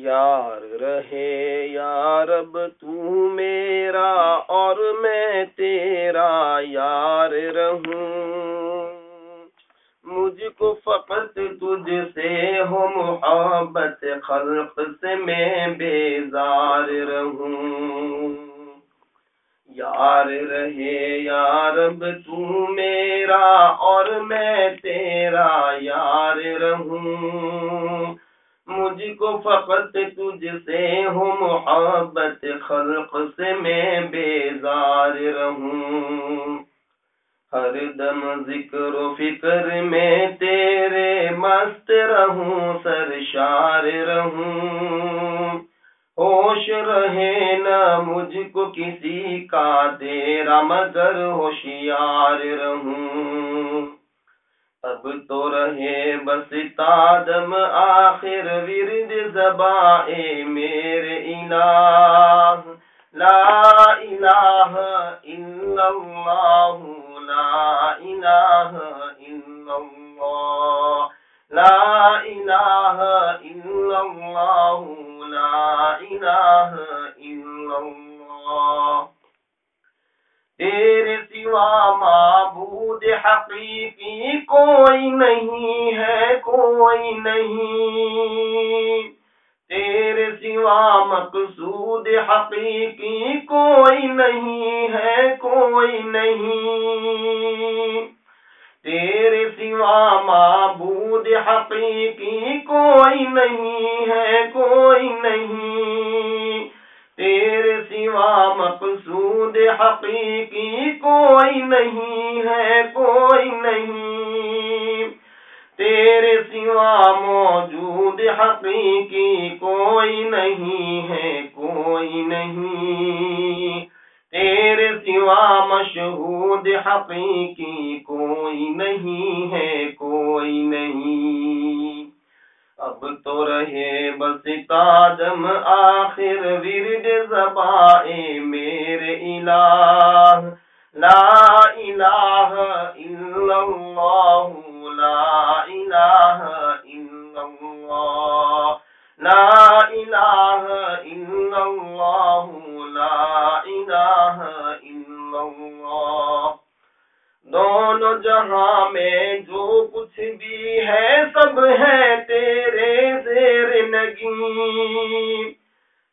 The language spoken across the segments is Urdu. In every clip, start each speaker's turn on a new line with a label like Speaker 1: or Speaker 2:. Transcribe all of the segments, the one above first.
Speaker 1: یار رہے یارب تو میرا اور میں تیرا یار رہوں۔ مجھ کو فقط تجھ سے ہو محبت، خلق سے میں بیزار رہوں۔ یار رہے یارب تو میرا اور میں تیرا یار رہوں۔ مجھ کو فقط تجھ سے ہو محبت خلق سے میں بیزار رہوں۔ ہر دم ذکر و فکر میں تیرے مست رہوں، سرشار رہوں۔ ہوش رہے نہ مجھ کو کسی کا، تیرا مگر ہوشیار رہوں۔ اب تو رہے بس تادم آخر ورد زباں میرے الہ۔ لا الہ الا اللہ، لا الہ الا اللہ۔ لا الہ الا اللہ، لا الہ الا اللہ۔ تیرے سوا معبود حقیقی کوئی نہیں ہے، کوئی نہیں۔ تیرے سوا مقصود حقیقی کوئی نہیں ہے، کوئی نہیں۔ تیرے سوا معبود حقیقی کوئی نہیں ہے، کوئی نہیں۔ تیرے سوا مقصود حقیقی کوئی نہیں ہے، کوئی نہیں۔ تیرے سوا موجود حقیقی کوئی نہیں ہے، کوئی نہیں۔ تیرے سوا مشہود حقیقی کوئی نہیں ہے، کوئی نہیں۔ اب تو رہے بس تاجم آخر ورد زبائے میرے الہ۔ لا الہ الا اللہ، لا الہ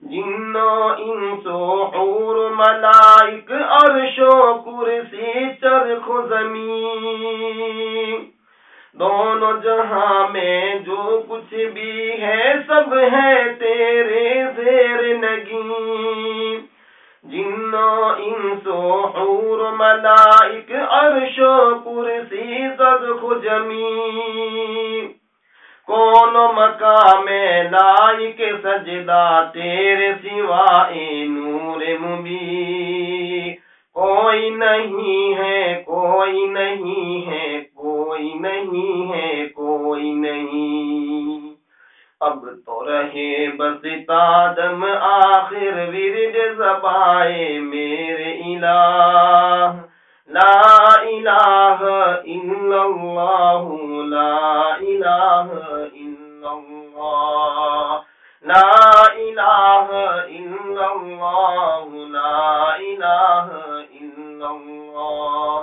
Speaker 1: نگی انسو حور ملائک عرش و کرسی چرخ زمین۔ دونوں جہاں میں جو کچھ بھی ہے سب ہے تیرے زیر نگی جنو انسو حور ملائک عرش و کرسی صدق جمی کون مقام لائک سجدہ تیرے سوائے نور مبی کوئی نہیں ہے، کوئی نہیں ہے، کوئی نہیں ہے، کوئی نہیں۔ اب تو رہے بس تادم آخر، ورد زبائے میرے الہ۔ لا الہ الا اللہ لا الہ الا اللہ لا الہ الا اللہ لا الہ الا اللہ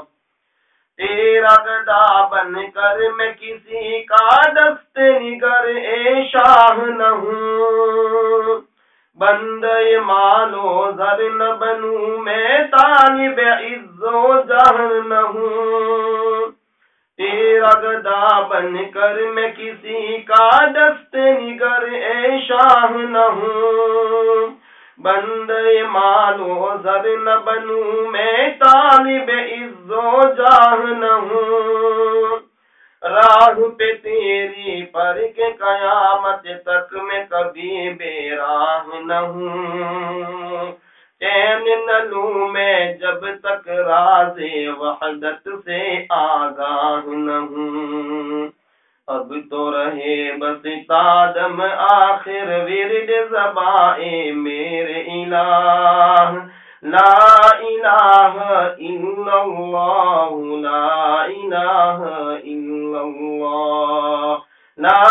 Speaker 1: تیرا گدا بن کر میں کسی کا دست نگر اے شاہ نہ ہوں بند مالو زر نہ بنوں، میں طالب عز نہ ہوں تیرا گدا بن کر میں کسی کا دست نگر اے شاہ نہ ہوں بند مالو زر نہ بنوں میں طالب عز و جاہ نہ ہوں راہ پہ تیری پر کے قیامت تک میں کبھی بے راہ نہ ہوں۔ چین نہ لوں میں جب تک راز وحدت سے آگاہ نہ ہوں اب تو رہے بس تادم آخر ورد زبائے میرے الہ۔ لا الہ الا اللہ، لا الہ الا اللہ۔ لا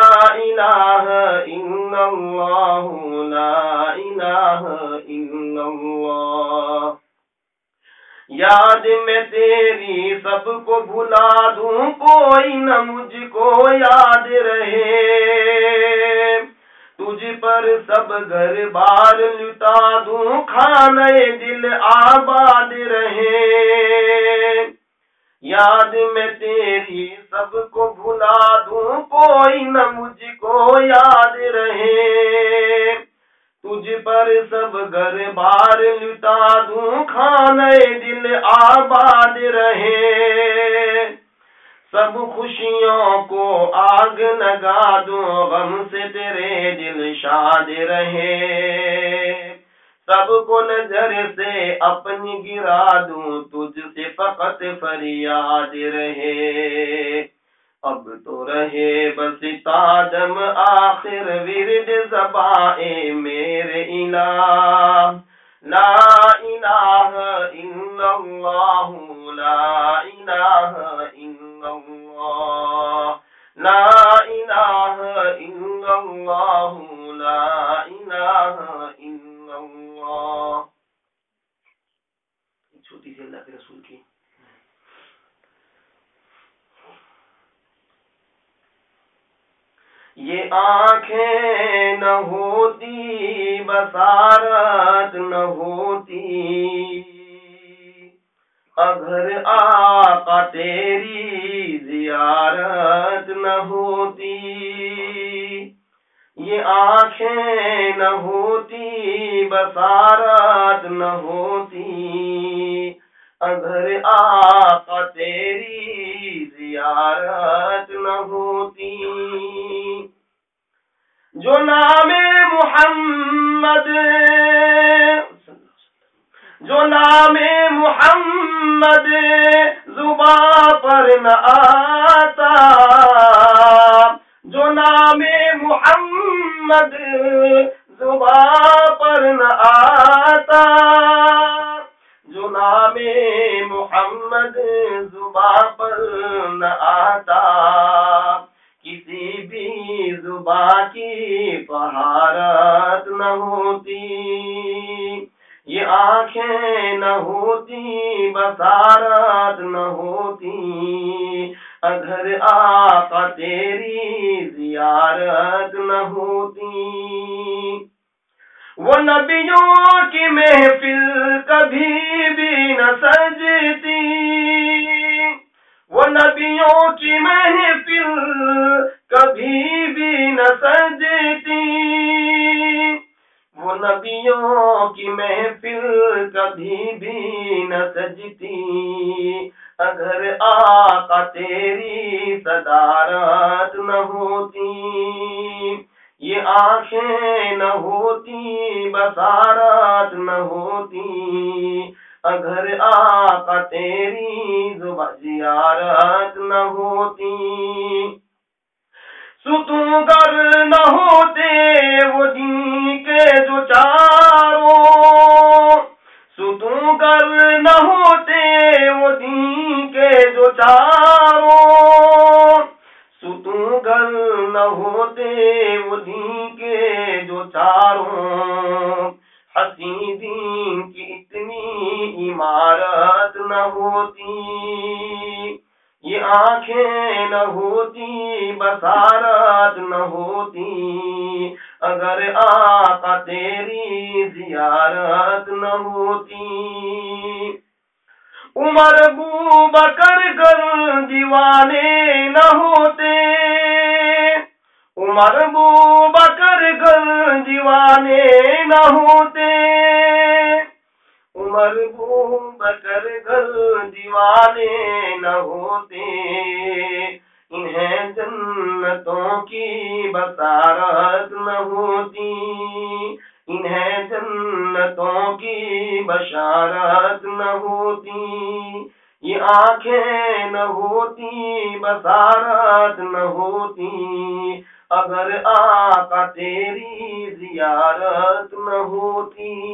Speaker 1: میں تیری سب کو بھلا دوں، کوئی نہ مجھ کو یاد رہے۔ تجھ پر سب گھر بار لٹا دوں کھانے دل آباد رہے۔ یاد میں تیری سب کو بھلا دوں، کوئی نہ مجھ کو یاد رہے۔ تجھ پر سب گھر بار لٹا دوں کھانے دل آباد رہے سب خوشیوں کو آگ لگا دوں غم سے تیرے دل شاد رہے سب کو نظر سے اپنی گرا دوں تجھ سے فقط فریاد رہے اب تو رہے بس تادم آخر ورد زبائے میرے الہ لا الہ الا اللہ، لا الہ یہ آنکھیں نہ ہوتی بسارت نہ ہوتی۔ اگر آقا تیری زیارت نہ ہوتی، یہ آنکھیں نہ ہوتی بسارت نہ ہوتی۔ اگر آقا تیری زیارت نہ ہوتی۔ جو نام محمد جو نام محمد زباں پر نہ آتا، جو نام محمد زباں پر نہ آتا، جو نام محمد زباں پر نہ آتا۔ زباں کی پہارت نہ ہوتی۔ یہ آنکھیں نہ ہوتی بسارت نہ ہوتی۔ اگر آقا تیری زیارت نہ ہوتی۔ وہ نبیوں کی محفل کبھی بھی نہ سجتی۔ وہ نبیوں کی محفل کبھی بھی نہ سجتی وہ نبیوں کی محفل کبھی بھی نہ سجتی اگر آقا تیری صدارت نہ ہوتی، یہ آنکھیں نہ ہوتی بسارت نہ ہوتی اگر آقا تیری زیارت نہ ہوتی ستوں گر نہ ہوتے وہ دین کے جو چاروں۔ ستوں گر نہ ہوتے وہ دین کے جو چاروں آنکھیں نہ ہوتی بسارت نہ ہوتی۔ اگر آقا تیری زیارت نہ ہوتی۔ عمر بو بکر گر دیوانے نہ ہوتے۔ عمر بو بکر گر دیوانے نہ ہوتے۔ عمر بو بکر گل دیوانے نہ ہوتے۔ انہیں جنتوں کی بسارت نہ ہوتی۔ انہیں جنتوں کی بشارت نہ ہوتی۔ یہ آنکھیں نہ ہوتی بسارت نہ ہوتی۔ اگر آقا تیری زیارت نہ ہوتی۔